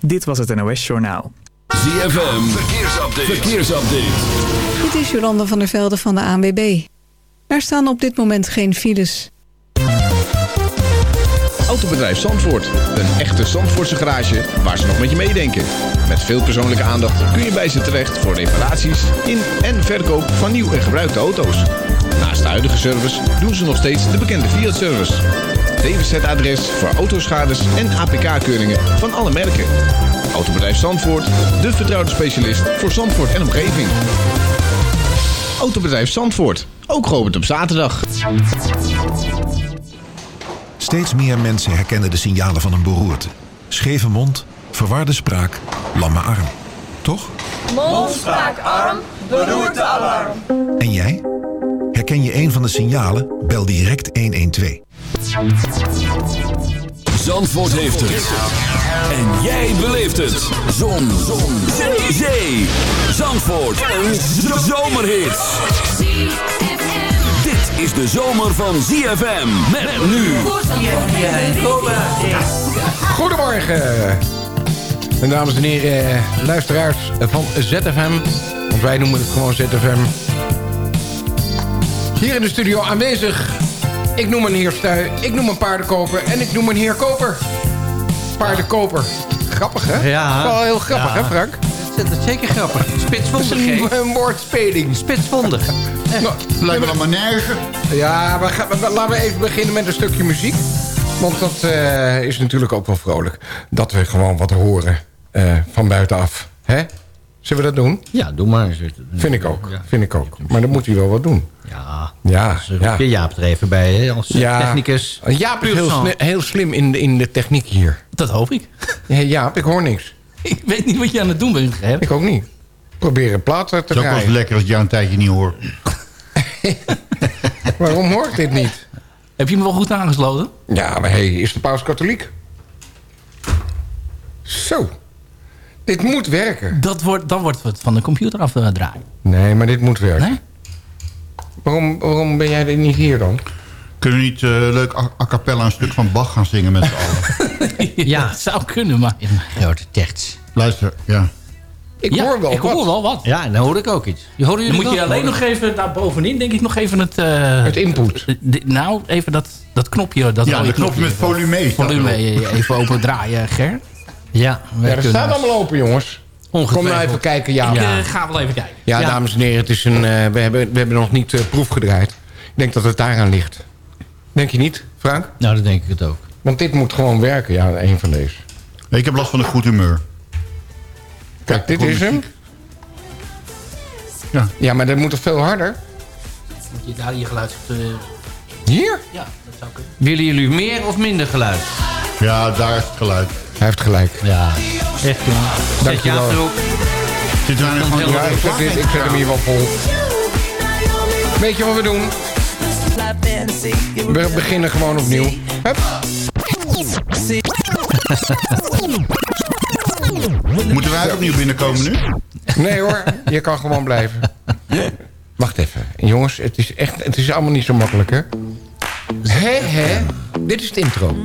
Dit was het NOS Journaal. ZFM. Verkeersupdate. Verkeersupdate. Dit is Jolanda van der Velde van de ANWB. Er staan op dit moment geen files. Autobedrijf Zandvoort. Een echte Zandvoortse garage waar ze nog met je meedenken. Met veel persoonlijke aandacht kun je bij ze terecht voor reparaties in en verkoop van nieuw en gebruikte auto's. Naast de huidige service doen ze nog steeds de bekende Fiat-service. DWZ-adres voor autoschades en APK-keuringen van alle merken. Autobedrijf Zandvoort, de vertrouwde specialist voor Zandvoort en omgeving. Autobedrijf Zandvoort, ook geopend op zaterdag. Steeds meer mensen herkennen de signalen van een beroerte. Scheve mond, verwarde spraak, lamme arm. Toch? Mond, spraak, arm, beroerte, alarm. En jij? Herken je een van de signalen? Bel direct 112. Zandvoort heeft het. En jij beleeft het. Zon. Zon. Zee. Zee. Zandvoort. Een zomerhit. Dit is de zomer van ZFM. Met nu. Goedemorgen. En dames en heren, luisteraars van ZFM. Want wij noemen het gewoon ZFM. Hier in de studio aanwezig. Ik noem een heer Stuy, ik noem een paardenkoper en ik noem een heer Koper. Paardenkoper. Grappig, hè? Ja. Wel heel grappig, Ja. hè Frank? Dat is zeker grappig. Dat is Spitsvondig, een, woordspeling. Spitsvondig. Nou, Lijkt me allemaal nergens. Ja, we gaan, we- laten we even beginnen met een stukje muziek. Want dat eh, is natuurlijk ook wel vrolijk. Dat we gewoon wat horen eh, van buitenaf. Hè? Zullen we dat doen? Ja, doe maar. Vind ik ook. Ja. Vind ik ook. Maar dan moet hij wel wat doen. Ja, Ja, dus ja. je Jaap er even bij, hè? Als eh, Ja. technicus. Jaap is Puur heel, zang. sli- heel slim in de, in de techniek hier. Dat hoop ik. Ja, Jaap, ik hoor niks. ik weet niet wat je aan het doen bent, hè? Ik ook niet. Probeer een plaat te Het is ook wel eens draaien. lekker als ik jou een tijdje niet hoor. Waarom hoor ik dit niet? Heb je me wel goed aangesloten? Ja, maar hey, is de paus katholiek? Zo. Dit moet werken. Dat wordt, dan wordt het van de computer af eh, draaien. Nee, maar dit moet werken. Nee? Waarom, waarom ben jij er niet hier dan? Kunnen we niet eh, leuk a, a cappella een stuk van Bach gaan zingen met z'n allen? Ja. Dat zou kunnen, maar... In grote tekst. Luister, ja. Ik Ja, hoor wel ik wat. hoor wel wat. Ja, en dan hoor ik ook iets. Je hoorde Dan jullie moet je alleen nog even daar bovenin, denk ik, nog even het... eh, Het input. eh, nou, even dat, dat knopje. Dat Ja, de knopje met volume. staat Volume eh, even open draaien, Ger. Ja, Ja, dat kunnen- staat allemaal open, jongens. Kom nou even kijken, ja. Ik eh, ga wel even kijken. Ja. dames en heren, het is een, eh, we, hebben, we hebben nog niet eh, proef gedraaid. Ik denk dat het daaraan ligt. Denk je niet, Frank? Nou, dat denk ik het ook. Want dit moet gewoon werken, ja, een van deze. Ik heb last van een goed humeur. Kijk, dit is hem. Ja. Ja, maar dat moet toch veel harder? Moet je daar je geluid... Hier? ja, dat zou kunnen. Willen jullie meer of minder geluid? Ja, daar is het geluid. Hij heeft gelijk. Ja. Echt, jongen. Dankjewel. af erop. Zit gewoon Ja, ik zet, dit, ik zet hem hier wel vol. Weet je wat we doen? We beginnen gewoon opnieuw. Hup. Moeten wij ook opnieuw binnenkomen nu? Nee hoor, je kan gewoon blijven. Wacht even. Jongens, het is, echt, het is allemaal niet zo makkelijk, hè? Hé, hé. Dit is het intro.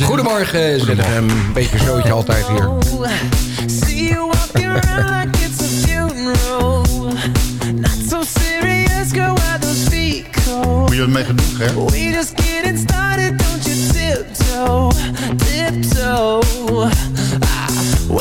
Goedemorgen, ZFM. Beetje zootje altijd hier. Moet je wat mee doen, Ger? We just getting started, don't you tiptoe, tiptoe.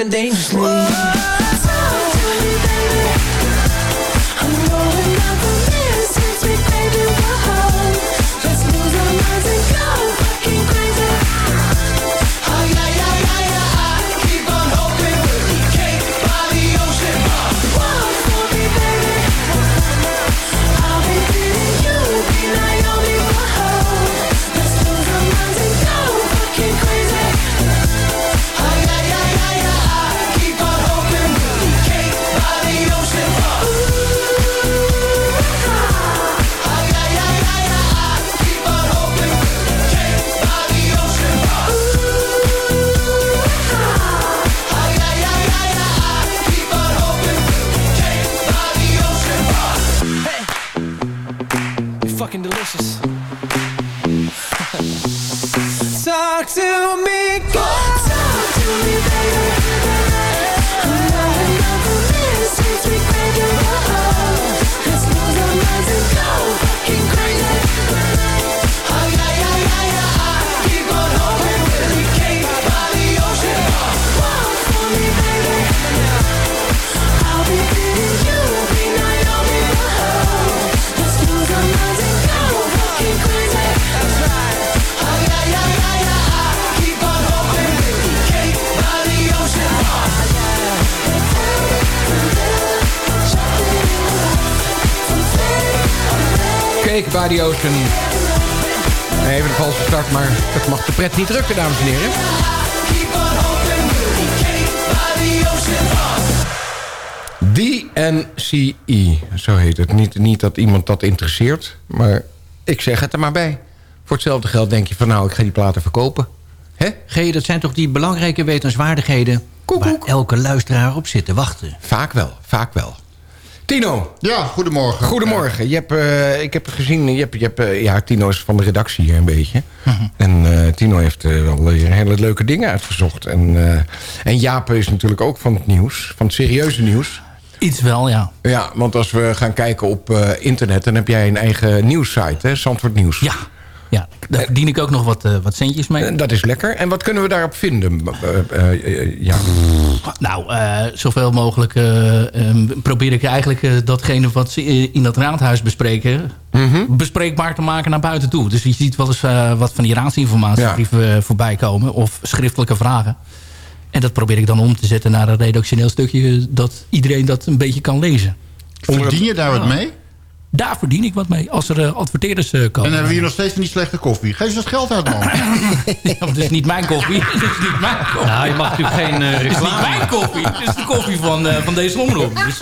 Living dangerously. Even een valse start, maar dat mag de pret niet drukken, dames en heren. DNCE, zo heet het. Niet, niet dat iemand dat interesseert, maar ik zeg het er maar bij. Voor hetzelfde geld denk je van nou, ik ga die platen verkopen. Hè? G, dat zijn toch die belangrijke wetenswaardigheden... waar elke luisteraar op zit te wachten. Vaak wel, vaak wel. Tino. Ja, goedemorgen. Goedemorgen. Je hebt, eh, ik heb gezien, je hebt, je hebt, eh, ja, Tino is van de redactie hier een beetje. Mhm. En eh, Tino heeft eh, wel hele leuke dingen uitgezocht. En, eh, en Jaap is natuurlijk ook van het nieuws, van het serieuze nieuws. Iets wel, ja. Ja, want als we gaan kijken op eh, internet... dan heb jij een eigen nieuwssite, hè? Zandvoort Nieuws. Ja. Ja, daar verdien ik ook nog wat, eh, wat centjes mee. Eh, Dat is lekker. En wat kunnen we daarop vinden? Eh, eh, eh, ja. Nou, eh, zoveel mogelijk eh, eh, probeer ik eigenlijk eh, datgene wat ze in dat raadhuis bespreken... Mhm. bespreekbaar te maken naar buiten toe. Dus je ziet wel eens eh, wat van die raadsinformatiebrieven eh, voorbij komen... of schriftelijke vragen. En dat probeer ik dan om te zetten naar een redactioneel stukje... dat iedereen dat een beetje kan lezen. Verdien je daar wat mee? Daar verdien ik wat mee, als er eh, adverteerders eh, En komen. dan hebben we hier nog steeds van die slechte koffie. Geef ze dat geld uit, man. Ja, maar het is niet mijn koffie. Het is niet mijn koffie. Nou, je mag natuurlijk geen eh, Het is niet reclame mijn koffie. Het is de koffie van, eh, van deze omroep. Dus,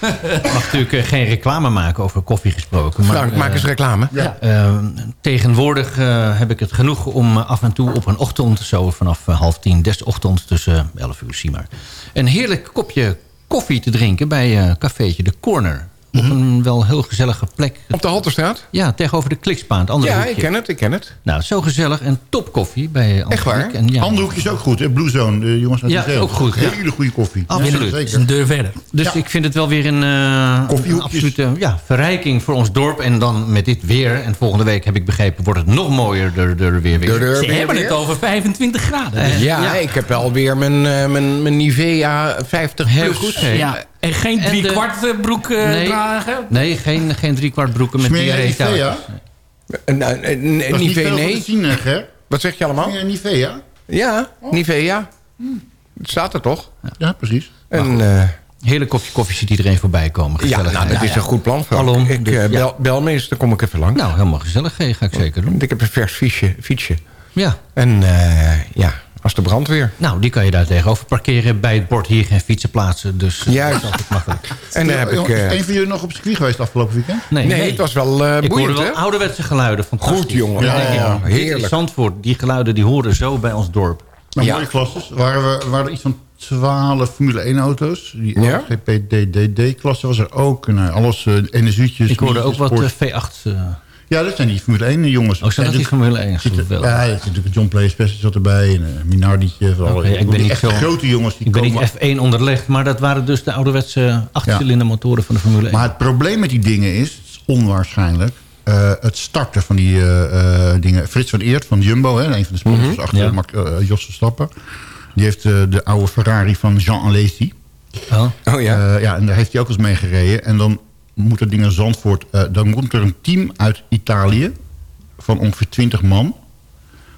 Je mag natuurlijk geen reclame maken over koffie gesproken. Maar, Frank, maak eens reclame. eh, tegenwoordig eh, heb ik het genoeg om af en toe op een ochtend... zo vanaf half tien des ochtends tussen 11 uur, zie maar... een heerlijk kopje koffie te drinken bij eh cafeetje De Corner. Op een wel heel gezellige plek. Op de Halterstraat? Ja, tegenover de andere Ja, hoekje. ik ken het, ik ken het. Nou, zo gezellig en top koffie bij Echt waar? En ja, Andere hoekje is ook goed, hè? Blue Zone, de jongens met Ja, de geel. ook goed, ja. Hele goede koffie. Absoluut. Ja, het is een deur verder. Dus Ja. ik vind het wel weer een, eh, een Koffiehoekjes. absolute ja, verrijking voor ons dorp. En dan met dit weer. En volgende week heb ik begrepen, wordt het nog mooier door, door weer weer. De- Ze hebben weer? het over 25 graden. Dus- Ja, Ja. ik heb alweer mijn, eh, mijn, mijn Nivea 50 Heel plus. goed, hè? Ja, en geen En drie de- kwart eh, broek eh, Nee. dragen. Nee, geen, geen driekwart broeken met Smeer diarree thuis. Nivea? Eh, nou, Dat is niet Nivea, veel nee. te zien, hè? Wat zeg je allemaal? Smeer Nivea? Ja, Nivea. Het staat er toch? Ja, precies. En, eh, Heerlijk kopje koffie ziet iedereen voorbij komen. ja, Gezellig. nou, dat is een goed plan. Ik Dus, eh, ja. bel, bel me eens, dan kom ik even lang. Nou, helemaal gezellig. Ga ik zeker doen. Ik heb een vers fietsje. fietsje. Ja. En eh, ja, als de brandweer. Nou, die kan je daar tegenover parkeren. Bij het bord hier geen fietsen plaatsen. Dus Juist. dat is altijd makkelijk. En dan heb ik... Eh, een van jullie nog op circuit geweest afgelopen weekend? Nee, nee, het was wel eh Ik hoorde wel ouderwetse geluiden. Fantastisch. Goed, jongen. Ja, ja, heerlijk. Zandvoort, die geluiden die horen zo bij ons dorp. Maar Ja. mooie klasses. Waren, we, waren er iets van 12 Formule 1 auto's. Die Ja? GPDDD-klasse was er ook. Nou, alles uh, energietjes. Ik hoorde ook wat sport. eh, V8. Eh Ja, dat zijn die Formule 1 jongens. oh, zijn dat die Formule 1? zit er- Geweldig. Ja, er zit natuurlijk John Playspace zat erbij. En uh, Minardietje. van alle- Oké, ik ben die niet echte zo- grote jongens. Die Ik ben komen, niet F1 onderlegd, maar dat waren dus de ouderwetse achtcilinder motoren van de Formule 1. Maar het probleem met die dingen is, het is onwaarschijnlijk... eh, het starten van die eh, eh, dingen. Frits van Eert van Jumbo, hè, een van de sponsors achter ja. Mark, eh, Jos Verstappen. Die heeft eh, de oude Ferrari van Jean Alesi. Oh. Oh ja. Eh, ja, en daar heeft hij ook eens mee gereden. En dan moet dat ding naar Zandvoort... eh, dan komt er een team uit Italië... van ongeveer 20 man...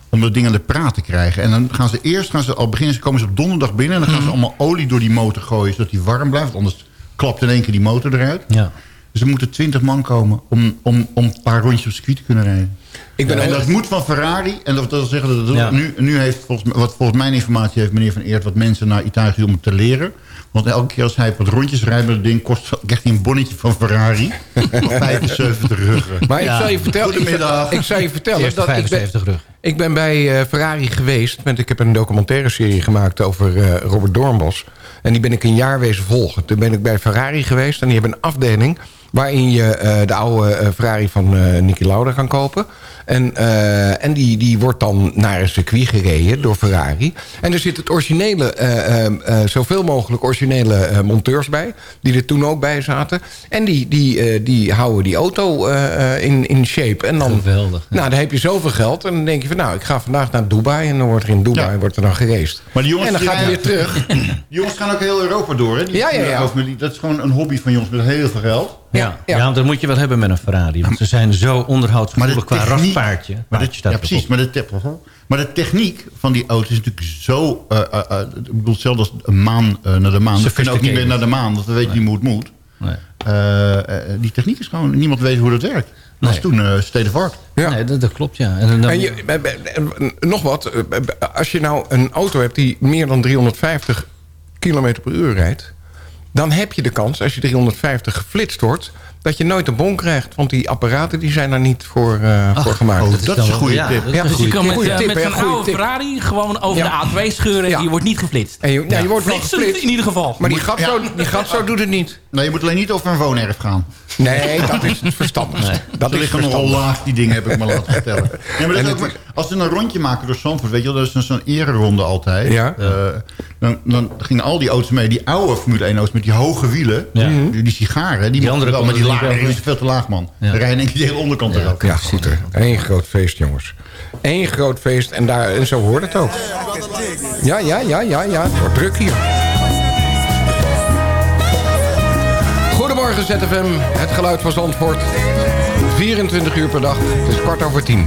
om dat ding aan de praat te krijgen. En dan gaan ze eerst... Gaan ze al beginnen, ze komen ze op donderdag binnen... en dan gaan ze allemaal olie door die motor gooien... zodat die warm blijft. Want anders klapt in één keer die motor eruit. Ja. Dus er moeten 20 man komen... om, om, om een paar rondjes op circuit te kunnen rijden. Ik ben en dat moet van Ferrari. En dat wil zeggen dat het Ja. nu, nu heeft volgens, wat volgens mijn informatie heeft meneer Van Eert wat mensen naar Italië om het te leren. Want elke keer als hij wat rondjes rijdt met het ding, kost, krijgt hij een bonnetje van Ferrari. 75 ruggen. Maar ik zal je vertellen, ik, Goedemiddag. ik zal je vertellen dat ik ben, 75 rug. ik ben bij eh, Ferrari geweest. Met, ik heb een documentaire serie gemaakt over eh, Robert Doornbos. En die ben ik een jaar wezen volgen. Toen ben ik bij Ferrari geweest en die hebben een afdeling waarin je eh, de oude eh, Ferrari van eh Niki Lauda kan kopen. En, eh, en die, die wordt dan naar een circuit gereden door Ferrari. En er zit het originele, eh, eh, eh, zoveel mogelijk originele eh, monteurs bij. Die er toen ook bij zaten. En die, die, eh, die houden die auto eh, eh, in, in shape. En dan, Geweldig, ja. Nou, dan heb je zoveel geld. En dan denk je van, nou, ik ga vandaag naar Dubai. En dan wordt er in Dubai Ja. wordt er dan geraced. Maar die jongens en dan gaat hij weer terug. Die jongens gaan ook heel Europa door. Hè? Die, Ja, ja, ja. die- Dat is gewoon een hobby van jongens met heel veel geld. Ja, Ja, ja. ja. want dat moet je wel hebben met een Ferrari. Want ze zijn zo onderhoudsgevoelig qua raspaardje. Maar staat ja, precies. Maar de, maar de techniek van die auto is natuurlijk zo... eh, ik bedoel, hetzelfde als een maan naar de maan. Ze kunnen ook niet meer naar de maan, want we weten niet hoe het moet. Nee. Die techniek is gewoon... Niemand weet hoe dat werkt. Dat was toen uh, State of Art. Ja. Nee, dat, dat klopt, ja. En dan, En je, nog wat. Als je nou een auto hebt die meer dan 350 km per uur rijdt... dan heb je de kans, als je 350 geflitst wordt... dat je nooit een bon krijgt. Want die apparaten die zijn daar niet voor, eh, voor gemaakt. oh, dat is dat dan is een goede ja, tip. Ja, een Dus je kan met, eh, tip, met zo'n goeie oude tip. Ferrari gewoon over Ja. de A2 scheuren Ja. en die wordt niet geflitst. En je, ja, je wordt wel geflitst. in ieder geval. Maar die gatso, die gatso doet het niet. Nou, je moet alleen niet over een woonerf gaan. Nee, dat is het verstandigste. Dat er is liggen nogal verstandig. laag, die dingen heb ik me laten vertellen. Ja, maar dat ook, als ze een rondje maken door Zandvoort, weet je wel, dat is zo'n ereronde altijd. Ja. Eh, dan, dan gingen al die auto's mee, die oude Formule 1 auto's met die hoge wielen, Ja. die, die sigaren, die, mochten andere wel, maar die die is veel te laag, man. Ja. Dan rij je denk ik de hele onderkant erop. Ja, goed hè. Eén groot feest, jongens. Eén groot feest en, daar, en zo hoort het ook. Ja, ja, ja, ja, ja. Het wordt druk hier. Goedemorgen ZFM, het geluid van Zandvoort. 24 uur per dag, het is kwart over 10.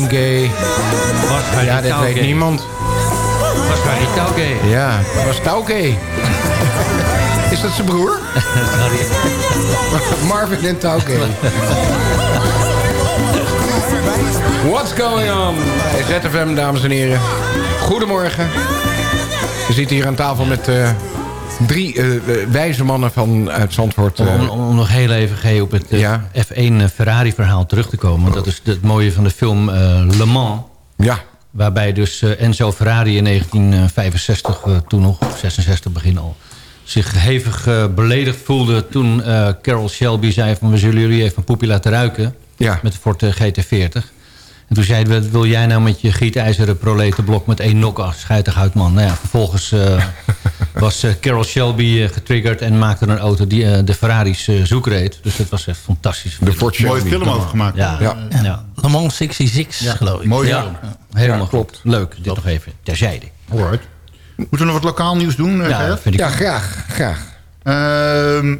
Marvin Gaye. Was Ja, dit Touw weet niemand. Was Touw gay? Ja, was gay. Is dat zijn broer? Marvin en gay. What's going on? ZFM, dames en heren. Goedemorgen. We zitten hier aan tafel met eh, drie eh, eh, wijze mannen van uit Zandvoort. eh, Om, om nog heel even G, op het eh, Ja. F1 Ferrari-verhaal terug te komen. Want dat is het mooie van de film eh, Le Mans. ja, Waarbij dus eh, Enzo Ferrari in 1965, eh, toen nog, of 66 begin al... zich hevig eh, beledigd voelde toen eh, Carol Shelby zei... van we zullen jullie even een poepje laten ruiken ja. met de Ford eh, GT40. En toen zei hij, wat wil jij nou met je gietijzeren proletenblok met één nok Schijtig uit, man. Nou ja, vervolgens eh, was eh, Carol Shelby eh, getriggerd... en maakte een auto die de Ferraris eh, zoekreed. Dus dat was echt fantastisch. De Ford Mooie film over gemaakt. Ja, Ja. ja. ja. Le Mans 66, geloof ik. Mooie Ja. film. helemaal Ja, klopt. Leuk, dit nog even terzijde. Alright. Moeten we nog wat lokaal nieuws doen, Ja, vind ik Ja, graag, graag. Ehm,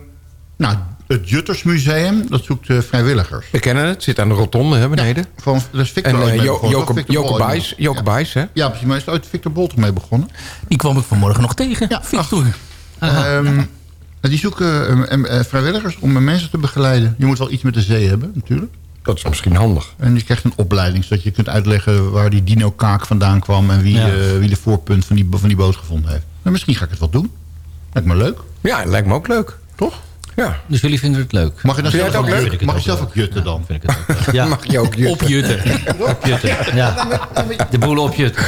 nou, Het Juttersmuseum, dat zoekt eh, vrijwilligers. We kennen het, zit aan de rotonde hè, beneden. Van, daar is Victor En begonnen, Joke, Bijs, Joke Bijs, hè? Ja, precies. Maar is ooit Victor Bolt mee begonnen? Die kwam ik vanmorgen nog tegen. Ja. Victor. Ehm, die zoeken eh, eh, vrijwilligers om mensen te begeleiden. Je moet wel iets met de zee hebben, natuurlijk. Dat is misschien handig. En je krijgt een opleiding, zodat je kunt uitleggen waar die dino-kaak vandaan kwam... en wie, Ja. eh, wie de voorpunt van die, van die boot gevonden heeft. Nou, misschien ga ik het wel doen. Lijkt me leuk, Ja, lijkt me ook leuk. toch? Ja. Dus jullie vinden het leuk? Mag je dan Vind jij zelf, het ook leuk? jutten? Mag je zelf ook jutten dan? Vind ik het ook. Ja, Mag je ook jutten. Opjutten. opjutten. Ja. De boel opjutten.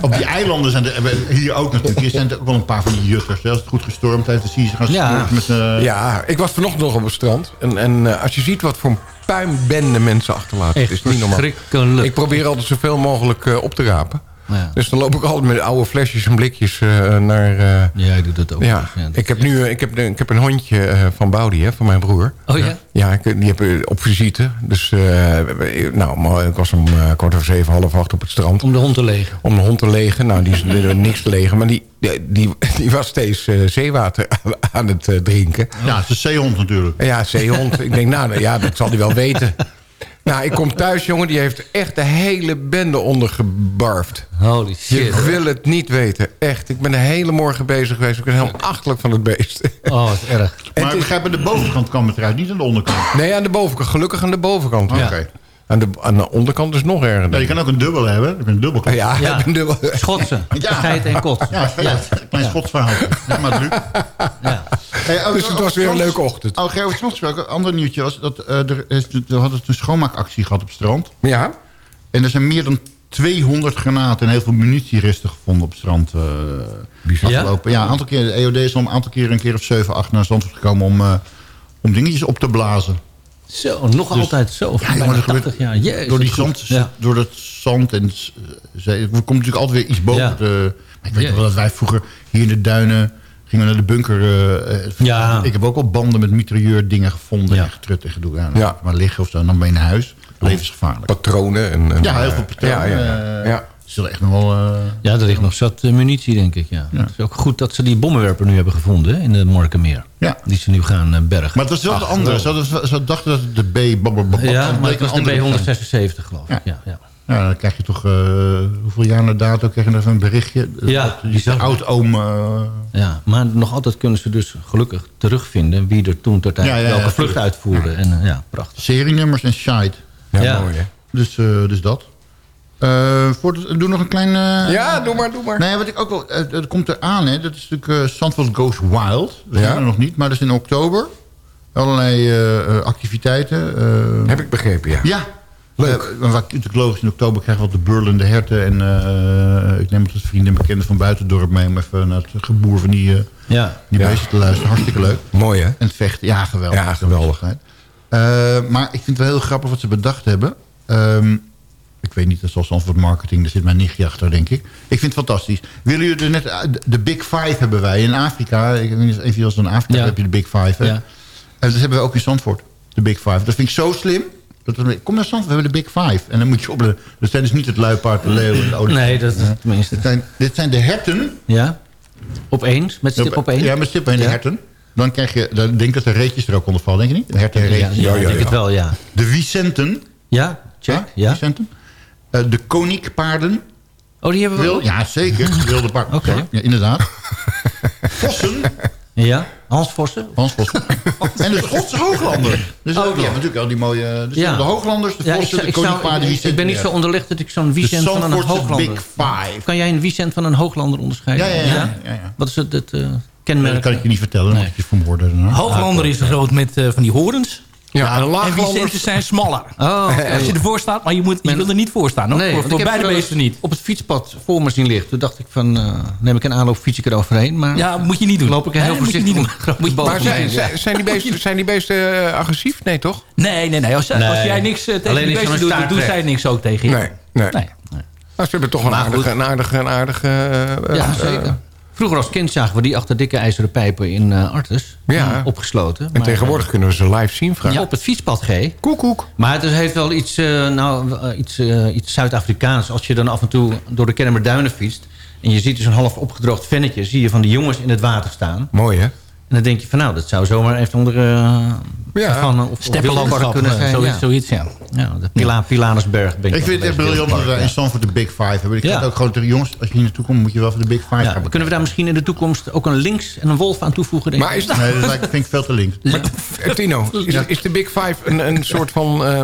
Op die eilanden zijn er hier ook natuurlijk. Hier zijn er ook wel een paar van die jutters. Als het goed gestormd heeft, dan zie je ze gaan Ja. met... eh, Ja, ik was vanochtend nog op het strand. En, en eh, als je ziet wat voor een puinbende mensen achterlaten... Echt is niet normaal. Ik probeer altijd zoveel mogelijk eh, op te rapen. Ja. Dus dan loop ik altijd met oude flesjes en blikjes eh, naar... eh, Ja, ik doe dat ook. ja. Ja, dat ik heb is- nu eh, ik heb, ik heb een hondje eh, van Boudi, hè, van mijn broer. Oh ja? Ja, ik, die heb op visite. Dus, eh, nou, maar ik was om eh, kwart over zeven, half acht op het strand. Om de hond te legen. Om de hond te legen. Nou, die is er niks te legen. Maar die, die, die, was steeds zeewater aan, het drinken. Ja, het is een zeehond natuurlijk. Ja, zeehond. ik denk, nou ja, dat zal hij wel weten. Nou, ik kom thuis, jongen. Die heeft echt de hele bende ondergebarfd. Holy Je shit. wil het niet weten. Echt. Ik ben de hele morgen bezig geweest. Ik ben helemaal achterlijk van het beest. Oh, wat erg. En Maar is- begrijp, aan de bovenkant kwam het eruit, niet aan de onderkant. nee, aan de bovenkant. Gelukkig aan de bovenkant. Oké. Aan, de, aan de onderkant is nog erger. Ja, je kan ook een dubbel hebben. Ik ben een dubbel. Ja, Ja. ik ben dubbel. Schotsen. Ja. Geit en kot. Ja, ja. een klein Schots verhaal. Ja, maar Luc. Ja. Hey, oh, Dus het oh, was weer een strand- leuke ochtend. Oh, Gerrit gesproken. Een ander nieuwtje was dat eh, er, is, er hadden een schoonmaakactie gehad op het strand. Ja? En er zijn meer dan 200 granaten en heel veel munitieresten gevonden op het strand. eh Ja? afgelopen. Ja, een aantal keer. De EOD is al een aantal keer, een keer of 7, 8 naar Zandvoort gekomen om, eh, om dingetjes op te blazen. Zo, nog altijd zo. Ja, jongen, Bijna dat gebeurt 80 jaar. Jezus, door, die zand, Ja. door dat zand en s- zee. Er komt natuurlijk altijd weer iets boven. Ja. De, maar ik weet nog wel dat wij vroeger hier in de duinen gingen we naar de bunker. eh, eh, Ja. Ik heb ook al banden met mitrailleur dingen gevonden. Ja. En getrut en gedoe. Ja, Ja. Maar liggen of zo. En dan ben je naar huis. Levensgevaarlijk. Patronen. En, en, Ja, heel eh, veel patronen. Ja, ja, ja. Ja. Zullen echt nog wel... eh, Ja, er ligt nog zat eh, munitie, denk ik. Ja. Ja. Het is ook goed dat ze die bommenwerper nu hebben gevonden hè, in de Markenmeer. Ja. Die ze nu gaan eh, bergen. Maar het was wel de andere. Ze, hadden, ze dachten dat het de B... ja, maar het was een de andere te zijn. B176, geloof ik. Ja. Ja, Ja, dan krijg je toch... eh, hoeveel jaar na dato krijg je dan een berichtje? Ja, die oud-oom... Ja, maar nog altijd kunnen ze dus gelukkig terugvinden... wie er toen ja, welke vlucht uitvoerde. En ja, prachtig. serienummers en shite. Ja, Ja. mooi hè. Dus, eh, dus dat. Eh voor het- doe nog een klein... eh, Ja, doe maar, doe maar. Nee, wat ik ook wel... eh, Dat komt eraan, hè. Dat is natuurlijk uh, Zandvoort Goes Wild. Dat Ja. zijn we nog niet, maar dat is in oktober. Allerlei eh, eh, activiteiten. Heb ik begrepen, ja. Ja. Leuk. Eh, wat natuurlijk logisch, in oktober krijgen we wat de burlende herten. En eh, ik neem altijd vrienden en bekenden van buitendorp mee... om even naar het geboer van die, eh, Ja, die Ja. beesten te luisteren. Hartstikke leuk. Mooi hè. En het vechten, ja, geweldig. Ja, geweldig. Eh, maar ik vind het wel heel grappig wat ze bedacht hebben. Ehm, ik weet niet, dat is Zandvoort Marketing. Daar zit mijn nichtje achter, denk ik. Ik vind het fantastisch. Willen jullie er net... eh, De Big Five hebben wij in Afrika. Ik weet niet, even als in Afrika Ja. heb je de Big Five. Ja. En dat hebben we ook in Zandvoort. De Big Five. Dat vind ik zo slim. Dat Kom naar Zandvoort, we hebben de Big Five. En dan moet je op. Dat zijn dus niet het luipaard, de leeuw en de olifant. nee, dat Ja. tenminste. Dit zijn, dit zijn de herten. Ja, opeens, met stip op één. Ja, met stip en de Ja. herten. Dan krijg je, dan denk ik dat de reetjes er ook onder vallen, denk je niet? De herten en Ja, reetjes. ja, ik denk het wel, ja. De Vicenten. Ja, check. Ja, Ja. Vicenten. Eh, de koninkpaarden. Oh, die hebben we Wil, ook? ja, zeker. Wilde paarden. Oké. Ja, inderdaad. Vossen. Ja, Hans Vossen. Hans Vossen. en de Schotse Hooglander. Dus Ook ook, nog. ja, natuurlijk al die mooie... Dus Ja. de Hooglanders, de Ja, ik, Vossen, de ik, koninkpaarden, ik, ben niet zo onderlegd dat ik zo'n Vicent van een Hooglander... Big Five. Kan jij een Vicent van een Hooglander onderscheiden? Ja, ja, ja. ja, ja. Wat is het, het eh, kenmerk? dat kan ik je niet vertellen, Nee. want ik je vermoorden. Hooglander is groot met eh, van die horens. Ja, en En laaglanders... Zijn smaller. Oh. Als je ervoor staat, maar je, moet, je wil er niet voor staan. hoor. Nee, voor beide beesten niet. Op het fietspad voor me zien liggen. Toen dacht ik van, eh, neem ik een aanloop fiets ik eroverheen. Maar Ja, moet je niet doen. loop ik heel Nee, moet je voorzichtig niet doen. Maar zijn, zijn, die beesten, zijn die beesten agressief? Nee, toch? Nee, nee, nee. Als, jij niks eh, tegen Alleen die beesten doet, dan doen zij niks ook tegen je. Nee. nee. Nee. Nou, ze hebben toch een aardige, een aardige, een aardige... eh, Ja, zeker. Vroeger als kind zagen we die achter dikke ijzeren pijpen in eh Artes. Ja. eh, Opgesloten. En Maar, tegenwoordig kunnen we ze live zien, eh, vragen. ja, op het fietspad G. Koek, koek. Maar het heeft wel iets, eh, nou, eh, iets, eh, iets Zuid-Afrikaans. Als je dan af en toe door de Kennemerduinen fietst... en je ziet dus een half opgedroogd vennetje... zie je van die jongens in het water staan. Mooi, hè? En dan denk je van nou, dat zou zomaar even onder... Uh, ja. van, of, kunnen zijn. zoiets, ja. zoiets, ja. Ja, de Pila Pilanesberg. Ben Ik vind het echt briljant dat we in Stanford de Big Five hebben. Ik Ja. ook gewoon tegen jongens, als je hier naartoe komt, moet je wel voor de Big Five Ja, gaan. kunnen we daar misschien in de toekomst ook een links en een wolf aan toevoegen? Denk Maar ik? is dat, Nee, dat lijkt- vind ik veel te links. Eh, Tino, is, is de Big Five een, een soort van eh,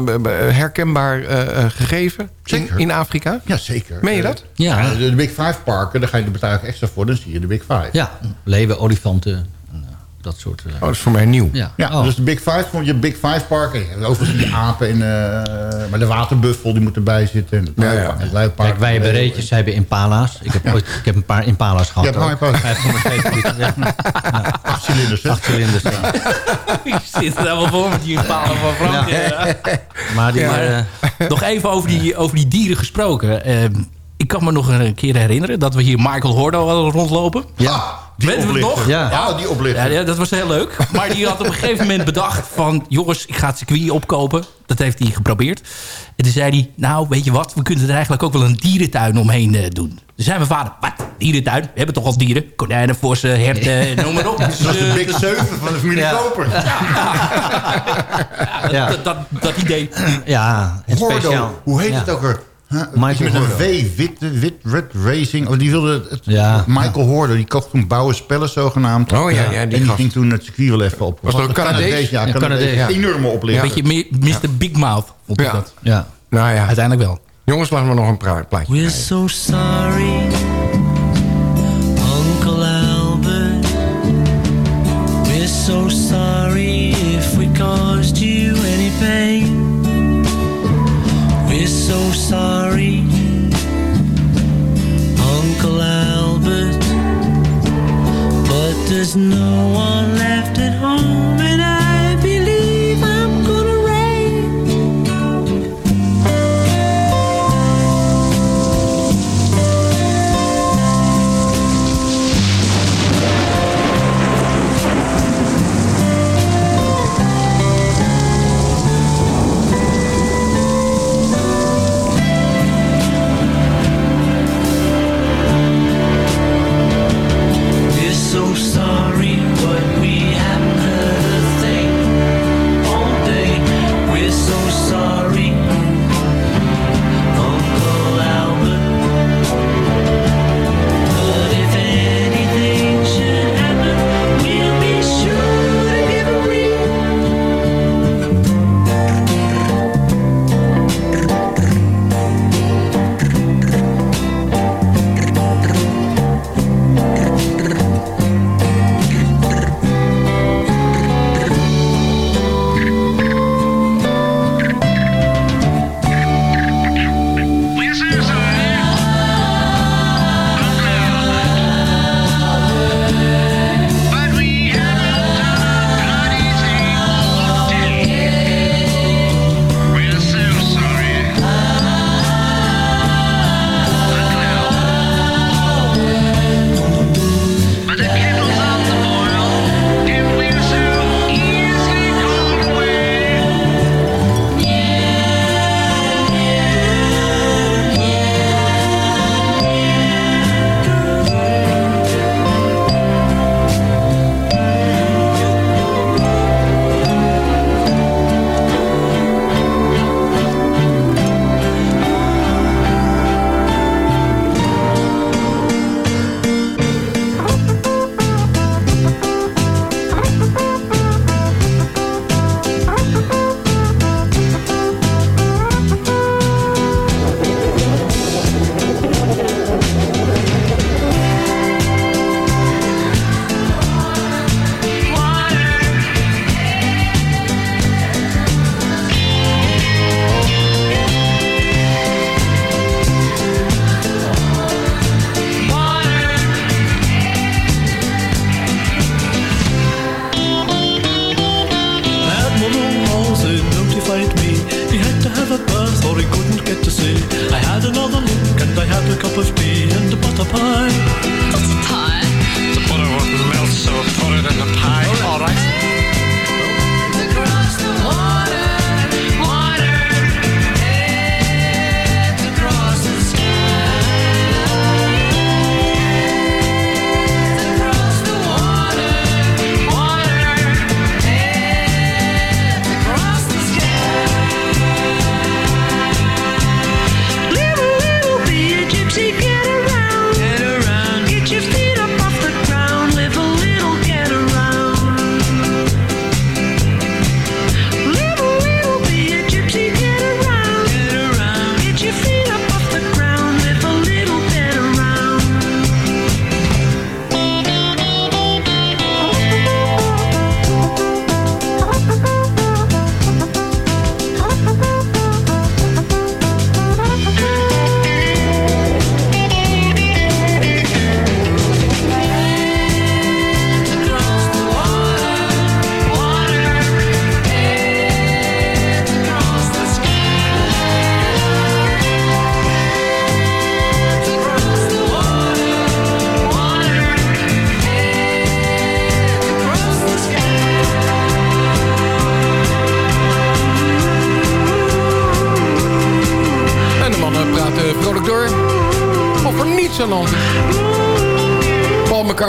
herkenbaar eh, eh, gegeven in, Zeker. in Afrika? Ja, zeker. Meen je dat? Ja. Ja, de, de Big Five parken, daar ga je er betaal je extra voor. Dan zie je de Big Five. Ja, leeuwen, olifanten, en, eh, dat soort... eh, Oh, dat is voor mij nieuw. ja. Ja, Oh. dus de Big Five, vond je Big Five parken. Overigens die apen, en, eh, maar de waterbuffel die moet erbij zitten. En het Ja, ja. het luipaard. Kijk, wij hebben reetjes, zij hebben impala's. Ik heb, ooit, ik heb een paar impala's gehad. Je hebt ook. een iPad. 570 liter, ja. Acht cilinders? Acht cilinders. ja. Ik zit er helemaal voor met die palen van Frank. Ja. Maar die... Maar, eh, Nog even over die, over die dieren gesproken. Eh, ik kan me nog een keer herinneren dat we hier Michael Hordo hadden rondlopen. ja. Die Weten we het oplichter. nog? Ja. Ja, die oplichter. Ja, dat was heel leuk. Maar die had op een gegeven moment bedacht van... jongens, ik ga het circuit opkopen. Dat heeft hij geprobeerd. En toen zei hij, nou, weet je wat? We kunnen er eigenlijk ook wel een dierentuin omheen eh, doen. Toen zei mijn vader, wat? Dierentuin? We hebben toch al dieren? Konijnen, vossen, herten, noem maar op. Dat is de Dus, Big eh, 7 van de familie Ja. Koper. Ja. dat, dat, dat idee. Ja, en Hordo, speciaal. hoe heet Ja. het ook weer? Huh? Michael met een Hordo. W, wit, wit, red racing. Oh, die wilde het, Ja. Michael Hordo, die kocht toen bouwen spellen zogenaamd. Oh ja, ja, die en die gast. ging toen het circuit wel even op. Was dat ook Canadees? Ja, Ja, Canadees. Canadees, ja. Enorme Een oplichter. beetje Mr. Big Mouth vond ik Ja. dat. Ja. Nou ja, Uiteindelijk wel. jongens, laten we nog een plaatje We're so sorry, there's no one left at home,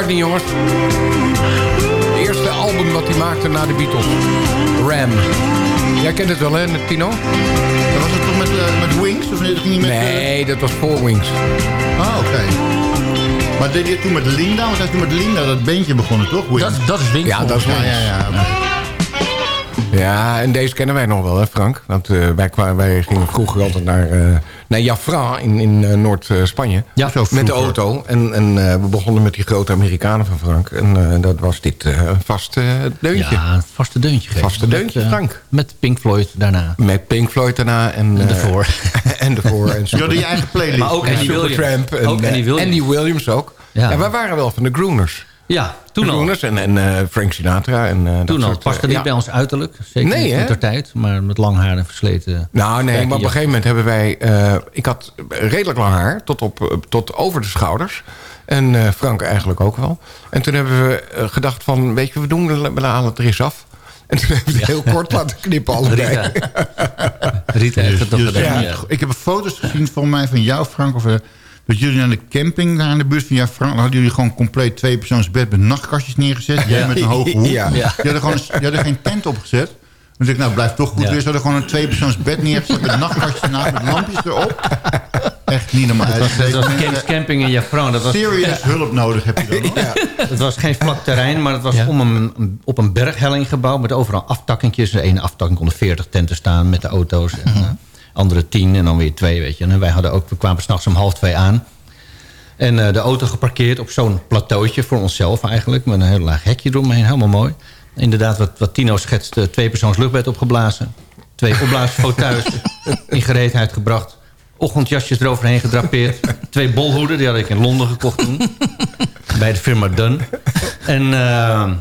McCartney, jongens. Het eerste album wat hij maakte na de Beatles. Ram. Jij kent het wel, hè, Tino? Dat was het toch met, eh, met Wings? Of nee, dat ging niet met... eh, Nee, dat was Four Wings. Ah, oké. Maar deed je toen met Linda? Want hij is toen met Linda dat beentje begonnen, toch? Wings? Dat, dat is Wings. Ja, dat is ja, Wings. ja, ja. oké. Ja, en deze kennen wij nog wel, hè Frank? Want eh, wij, wij gingen vroeger altijd naar, eh naar Jafra in, in eh, Noord-Spanje. Ja, Zo met de auto. En, en eh, we begonnen met die grote Amerikanen van Frank. En eh, dat was dit eh, vast eh, deuntje. Ja, het vaste deuntje. Vaste deuntje, Met, Frank. Met Pink Floyd daarna. Met Pink Floyd daarna. En, En ervoor. en ervoor. En Je had je eigen playlist. Maar ook en Andy Williams. Supertramp. En, Ook Andy Williams. Andy Williams ook. Ja. Ja. wij waren wel van de Groeners. Ja, toen al. En, en eh, Frank Sinatra. En, eh, dat Toen al. soort, Paste eh, niet ja. bij ons uiterlijk. Zeker Nee, niet ter tijd. Maar met lang haar en versleten... Nou, nee, maar op een gegeven moment hebben wij... eh, ik had redelijk lang haar, tot, op, eh, tot over de schouders. En eh, Frank eigenlijk ook wel. En toen hebben we eh, gedacht van... Weet je, we doen de- we halen het er eens af. En toen hebben we het heel kort laten knippen allebei. Rita. Rita heeft het toch gedaan. ja, Ja. Ik heb foto's gezien van mij, van jou, Frank. Of, eh, dat jullie aan de camping daar in de buurt van jou, Frank... dan hadden jullie gewoon compleet twee persoons bed met nachtkastjes neergezet. Jij met een hoge hoed. Ja. Je, hadden gewoon een, je hadden geen tent opgezet. Dan dacht ik, nou, blijf toch goed Ja. weer. Ze hadden gewoon een twee persoons bed neergezet met nachtkastjes ernaast, met lampjes erop. Echt niet normaal. Dat was, dat was Camps Camping in Jafran. Dat was, Serious hulp nodig heb je dan nog. het was geen vlak terrein, maar het was Ja. om een, op een berghelling gebouwd... met overal aftakkingjes. De ene aftakking konden 40 tenten staan met de auto's. En, eh, andere 10 en dan weer twee, weet je. En wij hadden ook, we kwamen s'nachts om half twee aan. En eh, de auto geparkeerd op zo'n plateautje voor onszelf eigenlijk. Met een heel laag hekje eromheen, helemaal mooi. Inderdaad, wat, wat Tino schetst, eh, twee persoons luchtbed opgeblazen. Twee opblaasfauteuils in gereedheid gebracht. Ochtendjasjes eroverheen gedrapeerd. Twee bolhoeden, die had ik in Londen gekocht toen. bij de firma Dunn. En eh,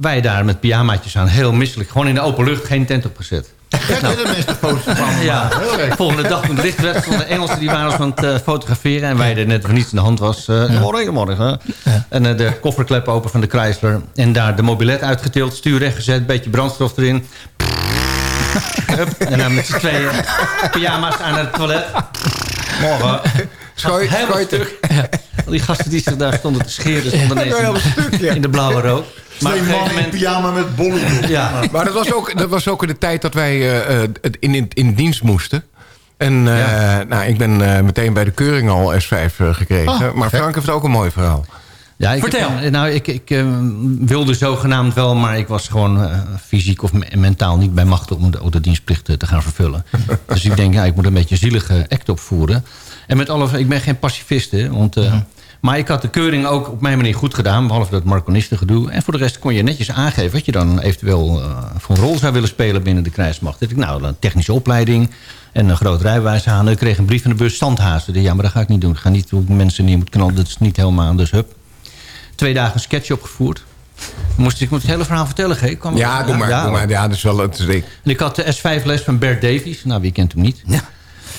wij daar met pyjamaatjes aan, heel misselijk. Gewoon in de open lucht, geen tent opgezet. Kijk, de meeste foto's van Ja, Heel volgende dag toen het licht werd, de Engelsen die waren ons aan het eh, fotograferen. En wij er net nog niets in de hand was. eh Morgen, morgen. En eh, de kofferklep open van de Chrysler. En daar de mobilet uitgetild, stuur recht gezet, beetje brandstof erin. Hup, en dan met z'n tweeën pyjama's aan het toilet. Morgen. Schooi- Helemaal schooi- stuk. Al Die gasten die zich daar stonden te scheren, stonden ineens Helemaal stuk, ja. in de blauwe rook. Maar Twee een man in pyjama met bollen. Ja, Maar dat was ook, dat was ook in de tijd dat wij eh, eh, het in, in, in dienst moesten. En eh, Ja. nou, ik ben eh, meteen bij de keuring al S5 eh, gekregen. Oh, maar Frank heeft ook een mooi verhaal. Ja, ik Vertel. Heb, nou, ik, ik wilde zogenaamd wel, maar ik was gewoon eh, fysiek of me- mentaal niet bij macht om de autodienstplicht eh, te gaan vervullen. dus ik denk, ja, ik moet een beetje een zielige act opvoeren. En met alle, ik ben geen pacifist, hè, want, eh, maar ik had de keuring ook op mijn manier goed gedaan, behalve dat Marconisten gedoe. En voor de rest kon je netjes aangeven wat je dan eventueel eh, voor een rol zou willen spelen binnen de krijgsmacht. Dat ik, nou, een technische opleiding en een groot rijbewijs halen. Ik kreeg een brief in de bus, standhazen. Ja, maar dat ga ik niet doen. Ik ga niet hoe ik mensen neer moet knallen, dat is niet helemaal, dus hup twee dagen een sketch opgevoerd. Moest ik moet het hele verhaal vertellen? Kwam Ja, doe maar. Ja, doe maar. Ja, dat is wel het. Ik, En ik had de S5-les van Bert Davies. Nou, wie kent hem niet? Ja.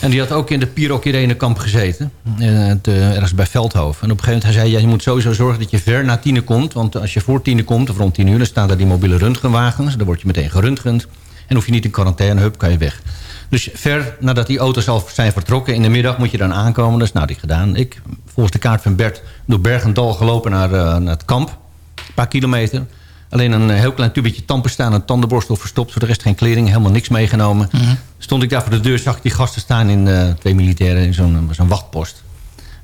En die had ook in de Pirok Irene kamp gezeten. Eh, ergens bij Veldhoven. En op een gegeven moment hij zei... Ja, je moet sowieso zorgen dat je ver na tienen komt. Want als je voor tienen komt, of rond tien uur... dan staan daar die mobiele röntgenwagens. Dan word je meteen geröntgend. En hoef je niet in quarantaine, hup, kan je weg. Dus ver nadat die auto's al zijn vertrokken... in de middag moet je dan aankomen. Dus nou, die gedaan. Ik, volgens de kaart van Bert... door berg en dal gelopen naar, eh, naar het kamp. Een paar kilometer. Alleen een eh, heel klein tubetje tampen staan, een tandenborstel verstopt. Voor de rest geen kleding, helemaal niks meegenomen. Stond ik daar voor de deur, zag ik die gasten staan in eh, twee militairen in zo'n zo'n wachtpost.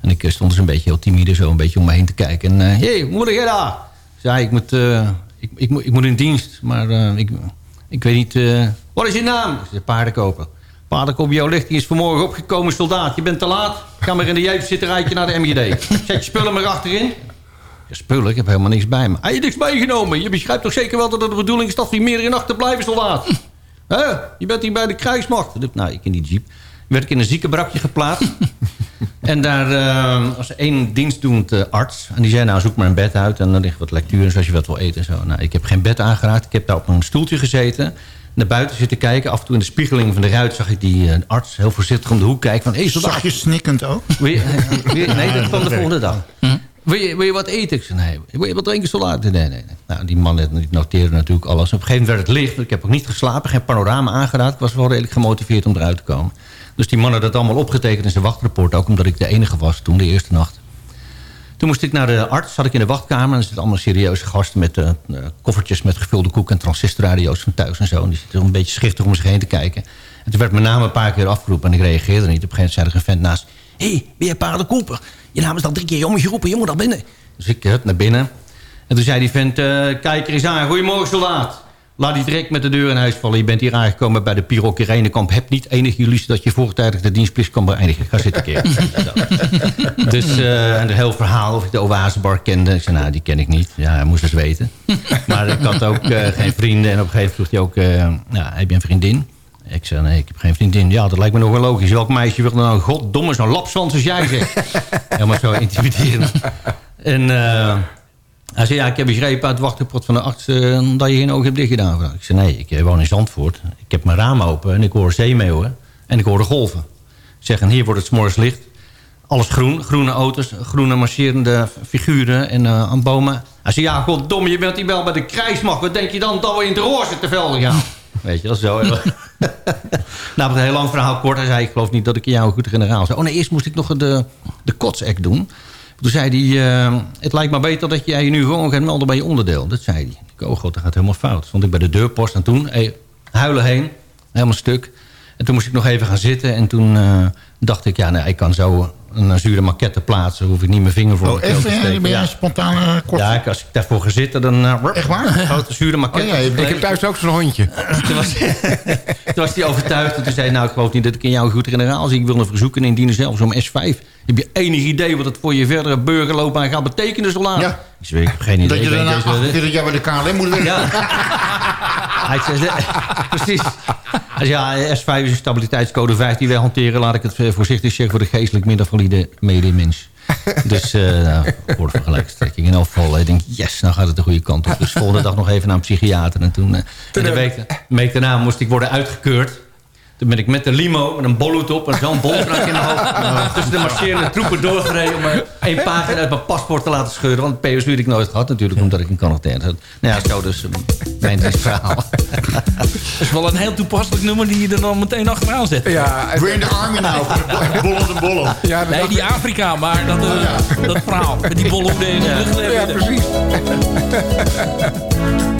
En ik eh, stond dus een beetje heel timide, zo een beetje om me heen te kijken. En, hé, hey, hoe moet ik daar? Ja, ik moet, eh, ik, ik, moet, ik moet in dienst, maar eh, ik, ik weet niet... eh, wat is je naam? Ik zei, paardenkoper. Paardenkoper, jouw lichting is vanmorgen opgekomen, soldaat. Je bent te laat. Ga maar in de juip zitten, rijtje naar de MGD. Zet je spullen maar achterin. Spullen, ik heb helemaal niks bij me. Heb je niks meegenomen? Je begrijpt toch zeker wel dat het de bedoeling is dat we hier meer in achter blijven, soldaat? Hè? Je bent hier bij de krijgsmacht. Nou, ik in die jeep. Werd ik in een ziekenbrakje geplaatst. en daar eh, was één dienstdoend eh, arts. En die zei, nou, zoek maar een bed uit. En dan ligt wat lectuur, zoals je wat wil eten. Zo. Nou, ik heb geen bed aangeraakt. Ik heb daar op een stoeltje gezeten. Naar buiten zitten kijken. Af en toe in de spiegeling van de ruit zag ik die eh, arts heel voorzichtig om de hoek kijken. Van, hey, Zag je snikkend ook? je- nee, dat kwam de volgende dag. Wil je, wat eten? Ik zei, nee. Wil je wat drinken, soldaat? Nee, nee, nee. Nou, die man noteerde natuurlijk alles. Op een gegeven moment werd het licht. Ik heb ook niet geslapen, geen panorama aangeraakt. Ik was wel redelijk gemotiveerd om eruit te komen. Dus die man had dat allemaal opgetekend in zijn wachtrapport. Ook omdat ik de enige was toen, de eerste nacht. Toen moest ik naar de arts, zat ik in de wachtkamer. En er zitten allemaal serieuze gasten met eh, eh, koffertjes met gevulde koek en transistorradio's van thuis en zo. En die zitten een beetje schichtig om zich heen te kijken. En toen werd mijn naam een paar keer afgeroepen en ik reageerde niet. Op een gegeven moment zei er een vent naast... Hé, hey, ben jij paardenkoeper? Je naam is al drie keer jongens geroepen, je moet naar binnen. Dus ik hup naar binnen. En toen zei die vent, eh, kijk er eens aan. Goedemorgen soldaat. Laat die direct met de deur in huis vallen. Je bent hier aangekomen bij de Pirok Irenekamp. Heb niet enig illusie dat je voortijdig de dienstplicht kan beëindigen. Ga zitten, keer. dus uh, een heel verhaal of ik de Oasebar kende. Ik zei, nou, die ken ik niet. Ja, hij moest eens weten. maar ik had ook uh, geen vrienden. En op een gegeven moment vroeg hij ook, uh, nou, heb je een vriendin? Ik zei, nee, ik heb geen vriendin. Ja, dat lijkt me nog wel logisch. Welk meisje wil nou goddomme zo'n lapswans als jij zegt? Helemaal zo intimiderend. En... Uh, hij zei, ja, ik heb begrepen uit het wachtrapport van de arts... Uh, dat je geen oog hebt dichtgedaan. Ik zei, nee, ik woon in Zandvoort. Ik heb mijn raam open en ik hoor zeemeeuwen. En ik hoor de golven. Ik zeg, en hier wordt het s'morgens licht. Alles groen, groene auto's, groene marcherende figuren en uh, aan bomen. Hij zei, ja, goddomme, je bent hier wel bij de krijgsmacht. Wat denk je dan dat we in het roor zitten velden gaan? Weet je, dat is zo. nou, een heel lang verhaal kort. Hij zei, ik geloof niet dat ik jou een goede generaal zei. Oh nee, eerst moest ik nog de, de doen. Toen zei hij, uh, het lijkt me beter dat jij je nu gewoon gaat melden bij je onderdeel. Dat zei hij. Ik oh god, dat gaat helemaal fout. Stond ik bij de deurpost en toen, hey, huilen heen, helemaal stuk. En toen moest ik nog even gaan zitten en toen uh, dacht ik, ja, nou, ik kan zo een zure maquette plaatsen. hoef ik niet mijn vinger voor oh, even, te steken. Ben jij een spontane kort? Ja, als ik daarvoor ga zitten, dan... Uh, Echt waar? Grote zure maquette. Oh, ja, ik heb thuis ook zo'n hondje. toen, was, toen was hij overtuigd. En toen zei hij, nou, ik geloof niet dat ik in jou een goed generaal zie. Ik wil een verzoeken indienen zelf zo'n S5. Heb je enig idee wat het voor je verdere burgerloopbaan gaat betekenen zo laat? Ja. Ik zeg, ik heb geen idee. Dat je daarna 48 jaar bij de KLM moet werken. Ja. Hij zei, precies. Ja, S5 is een stabiliteitscode 15 wij hanteren. Laat ik het voorzichtig zeggen voor de geestelijk minder valide medemens. Dus uh, nou, voor de vergelijkstrekking. In elk geval, ik denk, yes, nou gaat het de goede kant op. Dus volgende dag nog even naar een psychiater. En toen, uh, en de week, week daarna moest ik worden uitgekeurd. Toen ben ik met de limo, met een bolhoed op en zo'n bolkrak in de hoofd... tussen de marcherende troepen doorgereden... om maar één pagina uit mijn paspoort te laten scheuren. Want PSU had ik nooit gehad natuurlijk, omdat ik een quarantaine had. Nou ja, zo dus mijn verhaal. Dat is wel een heel toepasselijk nummer die je er dan meteen achteraan zet. Ja, We're in the army nou, bollen en bollen. Ja, nee, die Afrika, maar dat, uh, ja. dat verhaal. Met die bollen op de lucht. Ja, precies.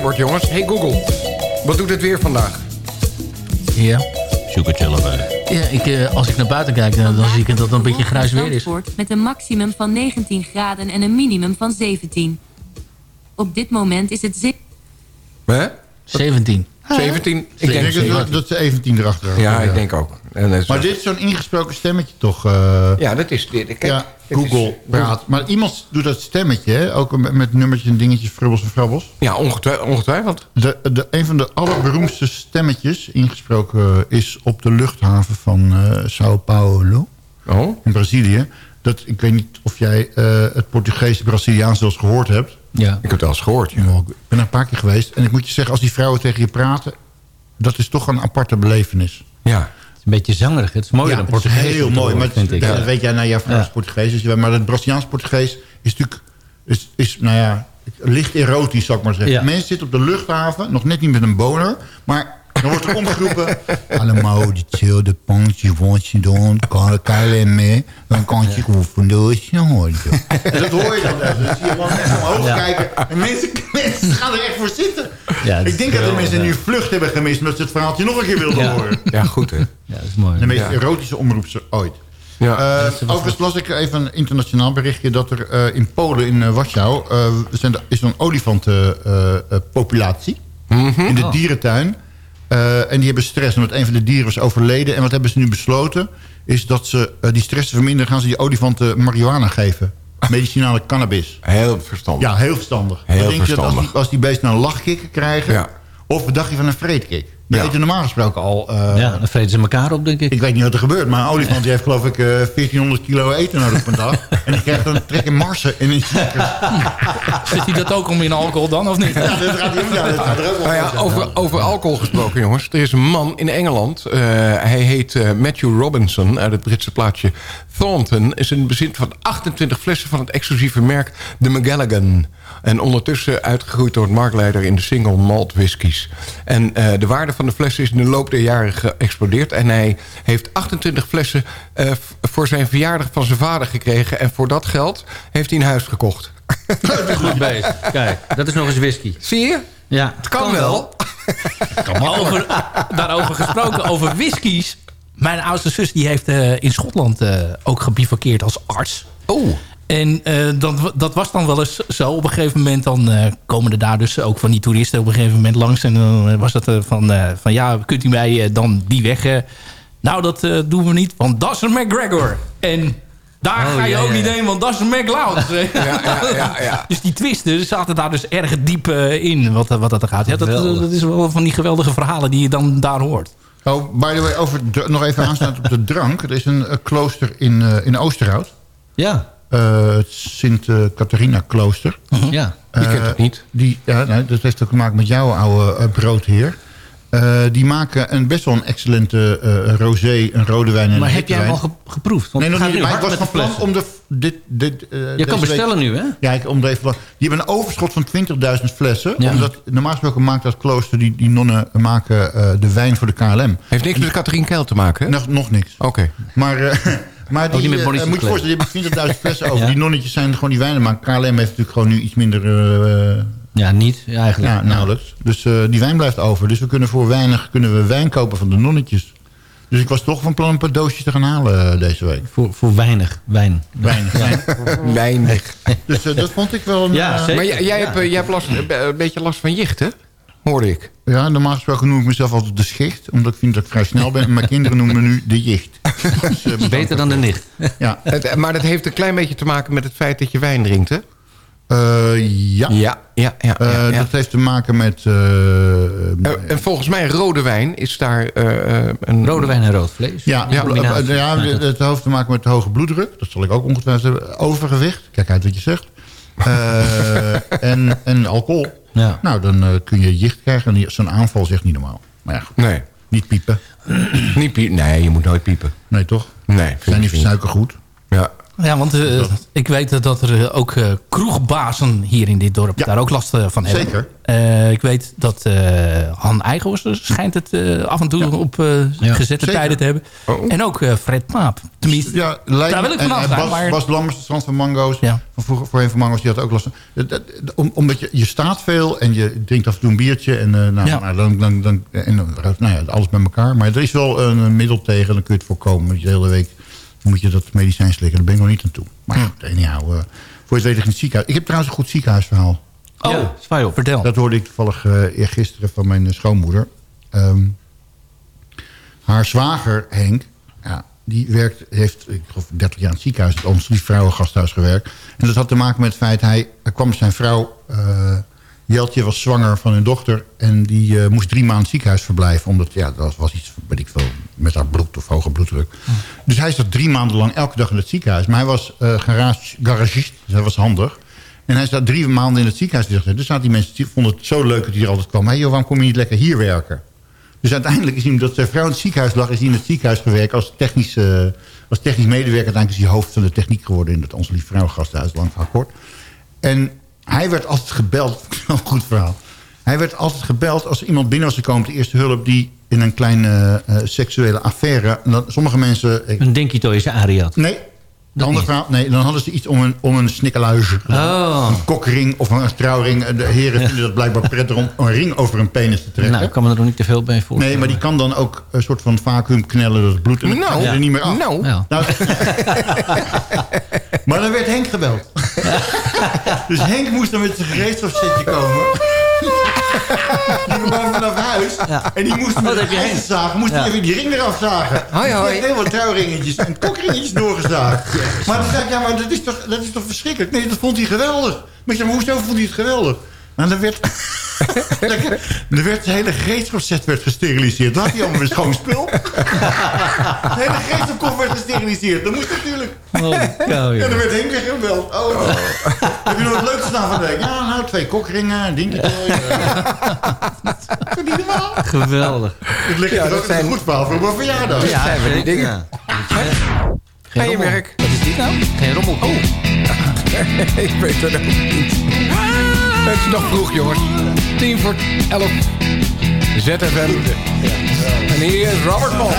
weer wordt, jongens. Hey Google, wat doet het weer vandaag? Ja. Zoek het zelf uit. Ja, ik, eh, als ik naar buiten kijk, dan, dan zie ik dat het een beetje grijs weer is. Met een maximum van 19 graden en een minimum van 17. Op dit moment is het... ze- Hè? 17. 17? Ik Ik denk dat, dat ze 17 erachter. Ja, ik denk ook. En Maar dit is zo'n ingesproken stemmetje toch? eh, Ja, dat is dit. Kijk, ja, dit is- Google praat. Maar iemand doet dat stemmetje, hè? ook met, met nummertjes en dingetjes, frubbels en frabbels. Ja, ongetwijfeld. ongetwijfeld. De, de, een van de allerberoemdste stemmetjes ingesproken is op de luchthaven van eh Sao Paulo Oh? in Brazilië. Dat, ik weet niet of jij eh, het Portugees Braziliaans wel eens gehoord hebt. Ja. Ik heb het wel eens gehoord, ja. Ik ben er een paar keer geweest. En ik moet je zeggen, als die vrouwen tegen je praten... dat is toch een aparte belevenis. Ja. Het is een beetje zangerig. Het is mooier dan het is Portugees. heel mooi. Maar het- vind ik. ja, dat weet jij, nou, Ja. Portugees. Dus, maar het Braziliaans Portugees is natuurlijk... Is, is, nou ja, licht erotisch, zou ik maar zeggen. Ja. Mensen zitten op de luchthaven, nog net niet met een boner... maar dan wordt er omgeroepen... Allemaal die chill, de pongje, wondje doen, KLM mee... dan kan je gewoon van de horen. En dat hoor je dan echt. Dan zie je gewoon mensen omhoog Ja. kijken... en mensen, mensen gaan er echt voor zitten. Ja, ik denk dat de mensen ja. nu vlucht hebben gemist... omdat ze het verhaaltje nog een keer wilden Ja. horen. Ja, goed hè. Ja, dat is mooi. De meest Ja. erotische omroepster ooit. Ja. Eh, overigens las ik even een internationaal berichtje... dat er eh, in Polen, in uh, Warschau... eh, zijn er- is er een olifantenpopulatie in de dierentuin. Eh, en die hebben stress, omdat een van de dieren was overleden. En wat hebben ze nu besloten? Is dat ze eh, die stress te verminderen... gaan ze die olifanten marihuana geven. Medicinale cannabis. Heel verstandig. Ja, heel verstandig. Heel denk je dat als die, als die beesten een lachkick krijgen... Ja. of wat dacht je van een vreedkick? Die Ja. eten normaal gesproken al... eh, Ja, dan vreten ze elkaar op, denk ik. ik weet niet wat er gebeurt, maar een olifant die heeft geloof ik eh 1400 kilo eten nodig per dag. En die krijgt dan een trek in marsen in een ziekenhuis. Zit hij dat ook om in alcohol dan, of niet? Ja, dat gaat, ja, dat gaat er ook Nou ja, over, over alcohol gesproken, jongens. Er is een man in Engeland. eh, hij heet eh, Matthew Robinson uit het Britse plaatsje Thornton. Is in bezit van 28 flessen van het exclusieve merk de McGallaghan. En ondertussen uitgegroeid door het marktleider in de single malt whiskies. En eh, de waarde van de flessen is in de loop der jaren geëxplodeerd. En hij heeft 28 flessen eh, voor zijn verjaardag van zijn vader gekregen. En voor dat geld heeft hij een huis gekocht. Goed bezig. Kijk, dat is nog eens whisky. Zie je? Ja, Het kan wel. Over, daarover gesproken, over whiskies. Mijn oudste zus die heeft eh, in Schotland eh, ook gebivakkeerd als arts. Oh. En eh, dat, dat was dan wel eens zo. Op een gegeven moment dan eh, komen er daar dus ook van die toeristen op een gegeven moment langs. En dan eh, was het eh, van, eh, van ja, kunt u mij eh, dan die weg... nou, dat eh, doen we niet, want dat is een McGregor. En daar Oh, ga je ja, ook ja. niet heen, want dat is een McLeod. Ja, ja, ja, ja. Dus die twisten zaten daar dus erg diep eh, in, wat, wat dat er gaat. Ja, dat, dat is wel van die geweldige verhalen die je dan daar hoort. Oh, by the way, over nog even aanstaan op de drank. Er is een klooster in, eh, in Oosterhout. Ja, het Sint-Catharina-klooster. ja. Je kent Eh, het niet. Die, ja, nou, dat heeft ook te maken met jouw oude eh, broodheer. Eh, die maken een best wel een excellente eh rosé, een rode wijn en Maar een heb jij hem al geproefd? Want Nee, nog het niet. Maar ik was van de plan om de... Dit, dit, eh, Je kan week- bestellen nu, hè? Ja, ik, om er even, die hebben een overschot van 20.000 flessen. Ja. Omdat normaal gesproken maakt dat klooster, die, die nonnen maken eh, de wijn voor de KLM. Heeft niks met Catherine Keil te maken, hè? Nog, nog niks. Oké. Maar, eh, maar die, met eh, moet je voorstellen, die hebben 20.000 flessen over. Ja. Die nonnetjes zijn gewoon die wijnen maken. KLM heeft natuurlijk gewoon nu iets minder... eh, Ja, niet eigenlijk. ja, nauwelijks. Dus eh, die wijn blijft over. Dus we kunnen voor weinig kunnen we wijn kopen van de nonnetjes. Dus ik was toch van plan een paar doosjes te gaan halen deze week. Voor, voor weinig wijn. Weinig. wijn. Weinig. Dus dat vond ik wel een... Ja, zeker. Maar jij, jij hebt, jij hebt last, een beetje last van jicht, hè? Hoorde ik. Ja, normaal gesproken noem ik mezelf altijd de schicht. Omdat ik vind dat ik vrij snel ben. En mijn kinderen noemen me nu de jicht. Dus, eh, Beter dan de nicht. Ja. Het, eh, maar dat heeft een klein beetje te maken met het feit dat je wijn drinkt, hè? Eh, ja. Ja, ja, ja. Eh, ja, ja. Dat heeft te maken met... en volgens mij rode wijn is daar eh, eh, een... Rode wijn en rood vlees. ja, Ja, ja, het heeft te maken met hoge bloeddruk. Dat zal ik ook ongetwijfeld hebben. Overgewicht. Kijk uit wat je zegt. Eh, en, en alcohol. Ja. Nou, dan eh, kun je jicht krijgen. En Zo'n aanval zegt niet normaal. Maar ja, goed. Nee. Niet piepen. Niet piepen. Nee, je moet nooit piepen. Nee, toch? Nee, Zijn niet. suiker goed? Ja. Want eh, ik weet dat er eh, ook eh, kroegbazen hier in dit dorp daar ook last van hebben. Zeker. Eh, ik weet dat eh, Han Eigenhorst schijnt het eh, af en toe op eh, gezette zeker. tijden te hebben. En ook eh, Fred Maap. Tenminste, Ja, lijkt daar wil ik vanaf en zijn. Bas, maar... Bas Lammers, de strand van Mango's. Ja. Van vroeger, voorheen van Mango's, die had ook last van. Dat- dat- dat- Om, omdat je, je staat veel en je drinkt af en toe een biertje. En, eh, nou, Ja. nou, dan, dan, dan, en nou ja, alles bij elkaar. Maar er is wel een, een middel tegen, dan kun je het voorkomen. Dat je de hele week moet je dat medicijn slikken. Daar ben ik nog niet aan toe. Maar ja, anyhow, eh, voor je het weet ik in het ziekenhuis. Ik heb trouwens een goed ziekenhuisverhaal. Oh, Ja, zwaai op. vertel. Dat hoorde ik toevallig eh eergisteren van mijn eh, schoonmoeder. Ehm, haar zwager, Henk, ja, die werkt, heeft ik geloof 30 jaar in het ziekenhuis... het ons lief vrouwengasthuis gewerkt. En dat had te maken met het feit... hij er kwam zijn vrouw... eh, Jeltje was zwanger van hun dochter... en die eh, moest drie maanden ziekenhuis verblijven... omdat ja, dat was iets, weet ik veel, met haar bloed of hoge bloeddruk. Dus hij zat drie maanden lang elke dag in het ziekenhuis. Maar hij was eh, garage, garagist, dus hij was handig... En hij zat drie maanden in het ziekenhuis. Dus zaten die mensen die vonden het zo leuk dat hij er altijd kwam. Hé joh, waarom kom je niet lekker hier werken? Dus uiteindelijk is hij, omdat zijn vrouw in het ziekenhuis lag... is hij in het ziekenhuis gewerkt als technisch, eh, als technisch medewerker. Uiteindelijk is hij hoofd van de techniek geworden... in het Onze Lieve Vrouw gasthuis, lang van kort. En hij werd altijd gebeld... goed verhaal. Hij werd altijd gebeld als iemand binnen was gekomen... de eerste hulp die in een kleine eh, seksuele affaire... en dan, sommige mensen... ik- Een Denkie-toyse Arie had. Nee. De andere verhaal, nee, dan hadden ze iets om een, om een snikkeluizer. Oh. Een kokring of een trouwring. De heren vinden dat blijkbaar prettig om een ring over een penis te trekken. Nou, ik kan me er nog niet te veel bij voorstellen. nee, maar die kan dan ook een soort van vacuüm knellen... dat het bloed en dan Nou, er niet meer af. nou. Nou, maar dan werd Henk gebeld. dus Henk moest dan met zijn gereedschapszetje komen. Die kwam vanaf huis. En die moest met dat een heb je Henk. ijzerzaag moest Ja. even die ring eraf zagen. Hoi, hoi. heel wat trouwringetjes en kokringetjes doorgezaagd. Maar dan zei ik, ja, maar dat is, toch, dat is toch verschrikkelijk? Nee, dat vond hij geweldig. Maar ik zei, maar hoezo vond hij het geweldig? Nou, dan werd... er werd de hele gereedschapsset werd gesteriliseerd. Dan had hij allemaal weer schoon spul. de hele gereedschapkoffer werd gesteriliseerd. Dat moest natuurlijk. Oh, ja, En dan werd Henk weer gebeld. Oh, Heb je nog wat leuks staan van de week? Ja, nou, twee kokringen, een. Niet normaal. Geweldig. Het ligt Ja, er dat zijn- een goed verhaal voor mijn verjaardag. Ja, zijn we die dingen. Ja. Ga je werk? Wat is dit nou? Geen rommel. Oh. ik weet het ook niet. Het is nog vroeg, jongens. 10 voor 11. ZFM. En hier is Robert Paul.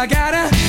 I got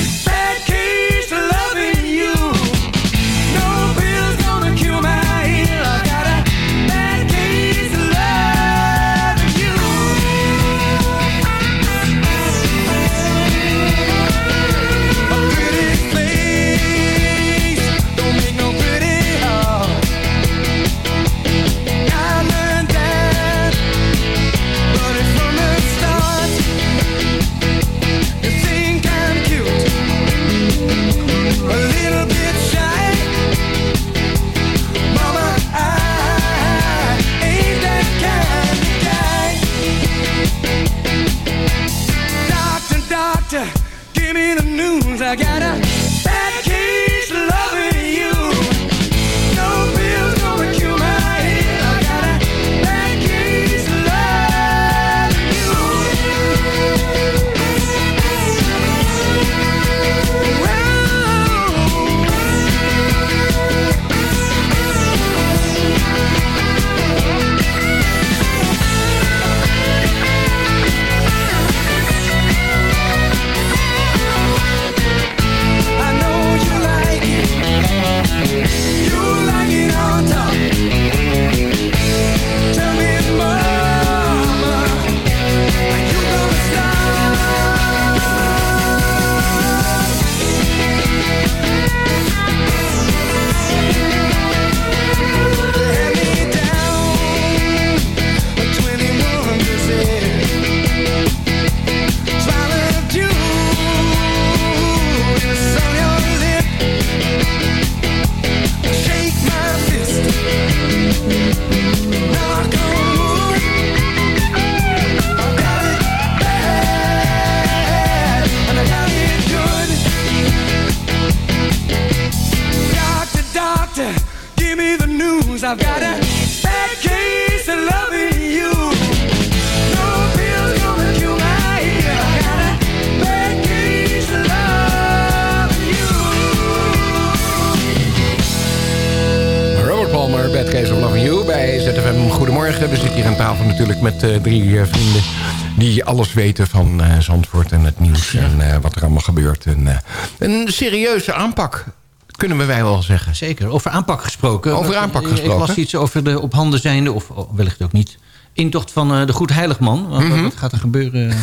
Goedemorgen, we zitten hier aan tafel natuurlijk met eh, drie eh, vrienden... die alles weten van eh, Zandvoort en het nieuws en wat er allemaal gebeurt. En, een serieuze aanpak, kunnen we wij wel zeggen. Zeker, over aanpak gesproken. Over aanpak gesproken. Ik las iets over de op handen zijnde, of oh, wellicht ook niet... intocht van de Goed Heiligman. Wat, Mhm. wat gaat er gebeuren?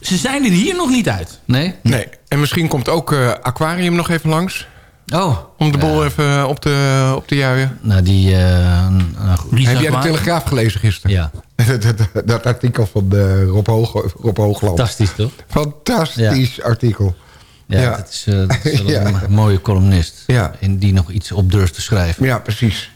Ze zijn er hier nog niet uit. Nee? Nee, en misschien komt ook Aquarium nog even langs... Oh. Om de boel even op te, op te juien. Nou, die... eh, nou goed. Heb jij de Telegraaf gelezen gisteren? Ja. dat, dat- dat artikel van de Rob, Hoog, Rob Hoogland. Fantastisch, toch? Fantastisch artikel. Ja, Ja. dat is, eh, dat is wel Ja. een mooie columnist. Ja. En die nog iets op durft te schrijven. Ja, precies.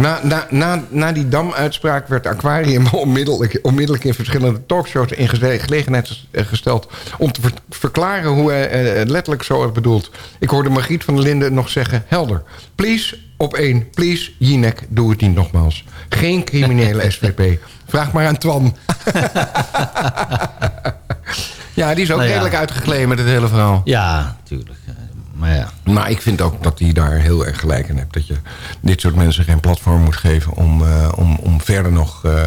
Na, na, na, na die damuitspraak werd Aquarium onmiddellijk, onmiddellijk in verschillende talkshows in gelegenheid eh, gesteld... om te ver- verklaren hoe hij eh, letterlijk zo het bedoelt. Ik hoorde Margriet van der Linden nog zeggen... helder, please op één, please Jinek, doe het niet nogmaals. Geen criminele SVP. Vraag maar aan Twan. ja, die is ook Nou ja. redelijk uitgegleden met het hele verhaal. Ja, natuurlijk. Maar ja. Maar ik vind ook dat hij daar heel erg gelijk in hebt. Dat je dit soort mensen geen platform moet geven... om, eh, om, om verder nog eh,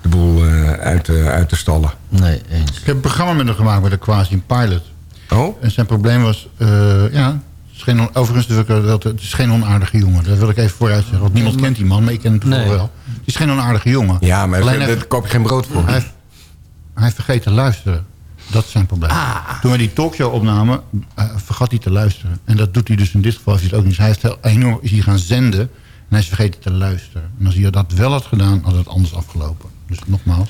de boel eh, uit, te- uit te stallen. Nee, eens. Ik heb een programma met hem gemaakt met de Quasi Pilot. Oh? En zijn probleem was... eh, ja, het is geen, on- overigens het is geen onaardige jongen. Dat wil ik even vooruit zeggen. Want niemand kent die man, maar ik ken hem toevallig Nee. wel. Het is geen onaardige jongen. Ja, maar Alleen daar koop je geen brood voor. Hij, heeft- hij heeft vergeten te luisteren. Dat is zijn probleem. Toen we die talkshow opnamen, eh, vergat hij te luisteren. En dat doet hij dus in dit geval heeft hij het ook niet. Hij heeft heel enorm, is hij gaan zenden en hij is vergeten te luisteren. En als hij dat wel had gedaan, had het anders afgelopen. Dus nogmaals.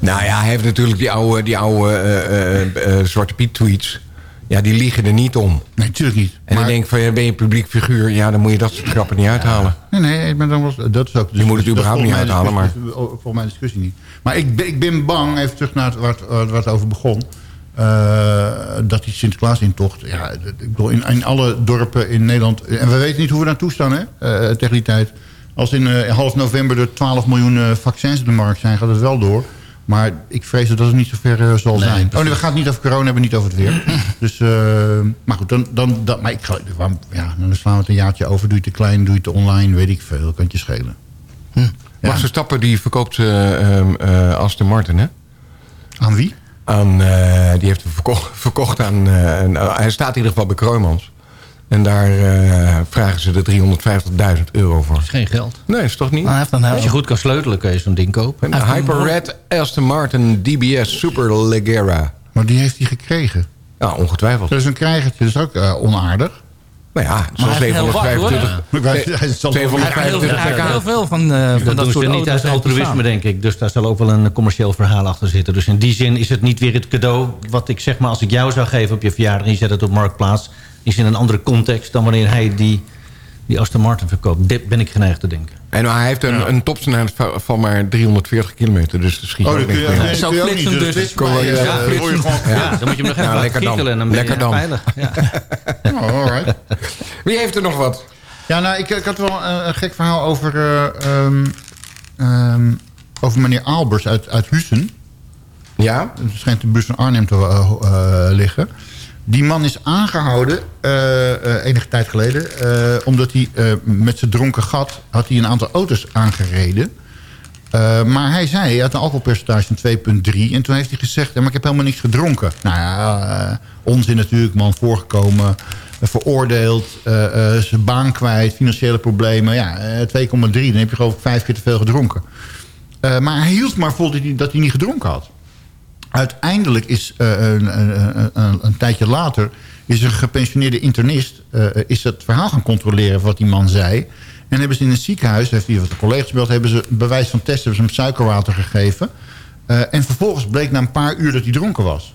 Nou ja, hij heeft natuurlijk die oude, die oude eh, eh, Zwarte Piet tweets. Ja, die liegen er niet om. Nee, natuurlijk niet. En dan denk ik van, ja, ben je een publiek figuur? Ja, dan moet je dat soort grappen niet uithalen. Nee, nee, maar dan was, dat is ook... Je moet het überhaupt niet uithalen, maar... Volgens mij discussie niet. Maar ik, ben- ik ben bang, even terug naar het, waar, het, waar het over begon... eh, dat die Sinterklaas-intocht... Ja, ik bedoel, in, in alle dorpen in Nederland... En we weten niet hoe we naartoe staan, hè, eh, tegen die tijd. Als in eh, half november er 12 miljoen vaccins op de markt zijn... gaat het wel door. Maar ik vrees dat het niet zo ver eh, zal zijn. Oh nee, we gaan het niet over corona hebben, niet over het weer. dus, eh, maar goed, dan, dan, dan, maar ik, ga- ja, dan slaan we het een jaartje over. Doe je het te klein, doe je het te online, weet ik veel. Kan het je schelen. Max Verstappen die verkoopt eh, Aston Martin, hè? Aan wie? Aan, die heeft hem verkocht, verkocht aan... hij staat in ieder geval bij Kroijmans. En daar eh, vragen ze er 350.000 euro voor. Dat is geen geld. Nee, is toch niet? hij heeft een heel- Als je goed kan sleutelen, kun je zo'n ding kopen. Een Hyper Red Aston Martin DBS Super Leggera. Maar die heeft hij gekregen. Ja, ongetwijfeld. Is een krijgertje, is ook eh, onaardig. Nou ja, Maar hoor. 725... Hij heeft heel, 725 hij heeft heel pk. veel van, eh, van Dat, dat doen soort ze niet uit altruïsme, denk ik. Dus daar zal ook wel een commercieel verhaal achter zitten. Dus in die zin is het niet weer het cadeau... wat ik zeg maar als ik jou zou geven op je verjaardag... en je zet het op Marktplaats... is in een andere context dan wanneer hij die, die Aston Martin verkoopt. Dit ben ik geneigd te denken. En hij heeft een, een topsnelheid van- maar 340 kilometer. Dus dat schiet Oh, ook dat kun je, nee, Zo flitsend niet. dus. eh, ja, Ja, dan moet je hem nog even Ja, lekker dan. en dan ben Lekker je dan. veilig. Ja. Oh, alright. Wie heeft er nog wat? Ja, nou, ik, ik had wel een, een gek verhaal over, eh, ehm, ehm, over meneer Aalbers uit, uit Hussen. Ja? Het schijnt de bus van Arnhem te eh, eh, liggen. Die man is aangehouden eh, eh, enige tijd geleden... eh, omdat hij met zijn dronken gat had hij een aantal auto's aangereden. Eh, maar hij zei, hij had een alcoholpercentage van 2,3. En toen heeft hij gezegd, maar ik heb helemaal niks gedronken. Nou ja, onzin natuurlijk, man voorgekomen, veroordeeld, zijn baan kwijt, financiële problemen. Ja, eh, 2,3, dan heb je geloof ik vijf keer te veel gedronken. Maar hij hield maar vol dat hij niet gedronken had. Uiteindelijk is eh, een, een, een, een tijdje later... is een gepensioneerde internist... eh, is het verhaal gaan controleren wat die man zei. En hebben ze in het ziekenhuis... heeft hij wat de collega's gebeld... hebben ze bewijs van test... hebben ze hem suikerwater gegeven. Eh, en vervolgens bleek na een paar uur dat hij dronken was.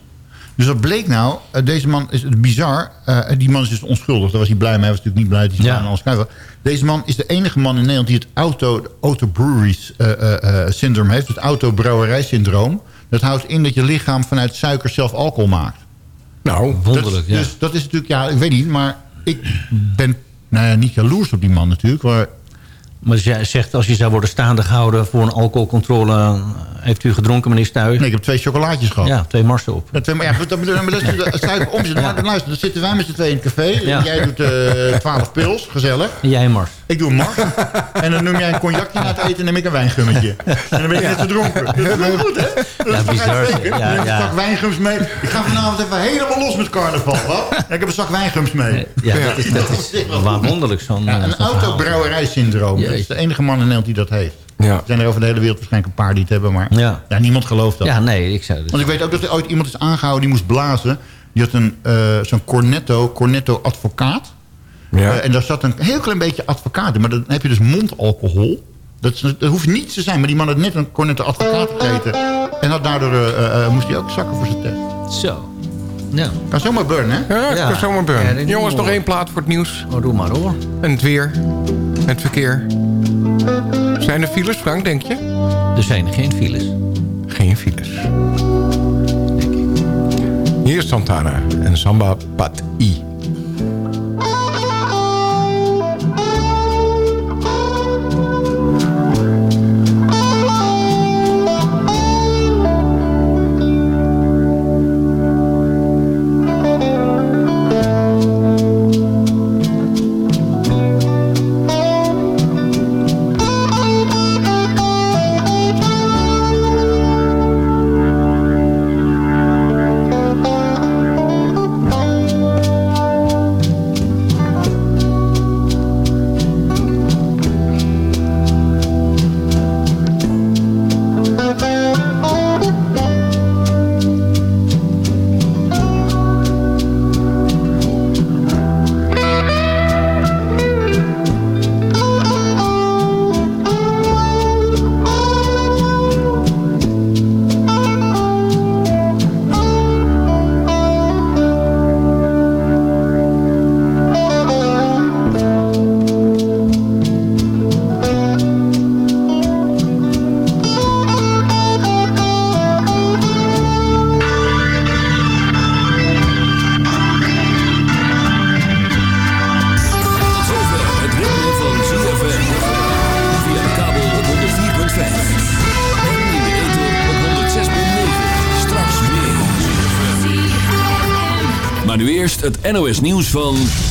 Dus wat bleek nou? deze man is bizar. die man is dus onschuldig. Daar was hij blij mee. Hij was natuurlijk niet blij dat hij Ja. alles kwijt was. Deze man is de enige man in Nederland... die het auto, eh, eh, syndroom heeft. Het autobrouwerijsyndroom. Dat houdt in dat je lichaam vanuit suiker zelf alcohol maakt. Nou, Wonderlijk, dat, ja. Dus dat is natuurlijk... Ja, ik weet niet, maar ik ben nou ja, niet jaloers op die man natuurlijk. Maar Maar jij zegt als je zou worden staande gehouden voor een alcoholcontrole... heeft u gedronken, meneer Stuy? Nee, ik heb twee chocolaatjes gehad. Ja, twee marsen op. Ja, twee, maar ja, maar dat, maar dat, is- dat. Maar luister, dan zitten wij met z'n tweeën in het café. Ja. Jij doet eh 12 pils, gezellig. En jij een mars. Ik doe een mars. en dan noem jij een cognacje na het eten en neem ik een wijngummetje. En dan ben ik net zo dronken. Dat is wel goed, hè? Dat Ja, bizar, zeker? Ja, Ik heb ja. een zak wijngums mee. Ik ga vanavond even helemaal los met carnaval. Wat? Ja, ik heb een zak wijngums mee. Ja, dat is, dat is waar wonderlijk zo'n Ja, eh, een zo'n verhaal. autobrouwerijsyndroom. Is de enige man in Nederland die dat heeft. Ja. Er zijn er over de hele wereld waarschijnlijk een paar die het hebben. Maar Ja. ja, niemand gelooft dat. Ja, nee, ik zei dus. Want ik weet ook dat er ooit iemand is aangehouden die moest blazen. Die had een, eh, zo'n cornetto, cornetto advocaat. Ja. Eh, en daar zat een heel klein beetje advocaat in. Maar dan heb je dus mondalcohol. Dat, dat hoeft niets te zijn. Maar die man had net een cornetto advocaat gegeten. En had daardoor, eh, eh, moest hij ook zakken voor zijn test. Zo. Ja. Kan zomaar burnen, hè? Ja, kan zomaar burn. Jongens, nog één plaat voor het nieuws. Oh, doe maar hoor. En het weer. Het verkeer. Zijn er files, Frank, denk je? Er zijn geen files. Geen files. Hier is Santana en Samba Pat I. NOS nieuws van 11 uur.